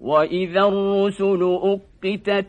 وإذا الرسل أقتت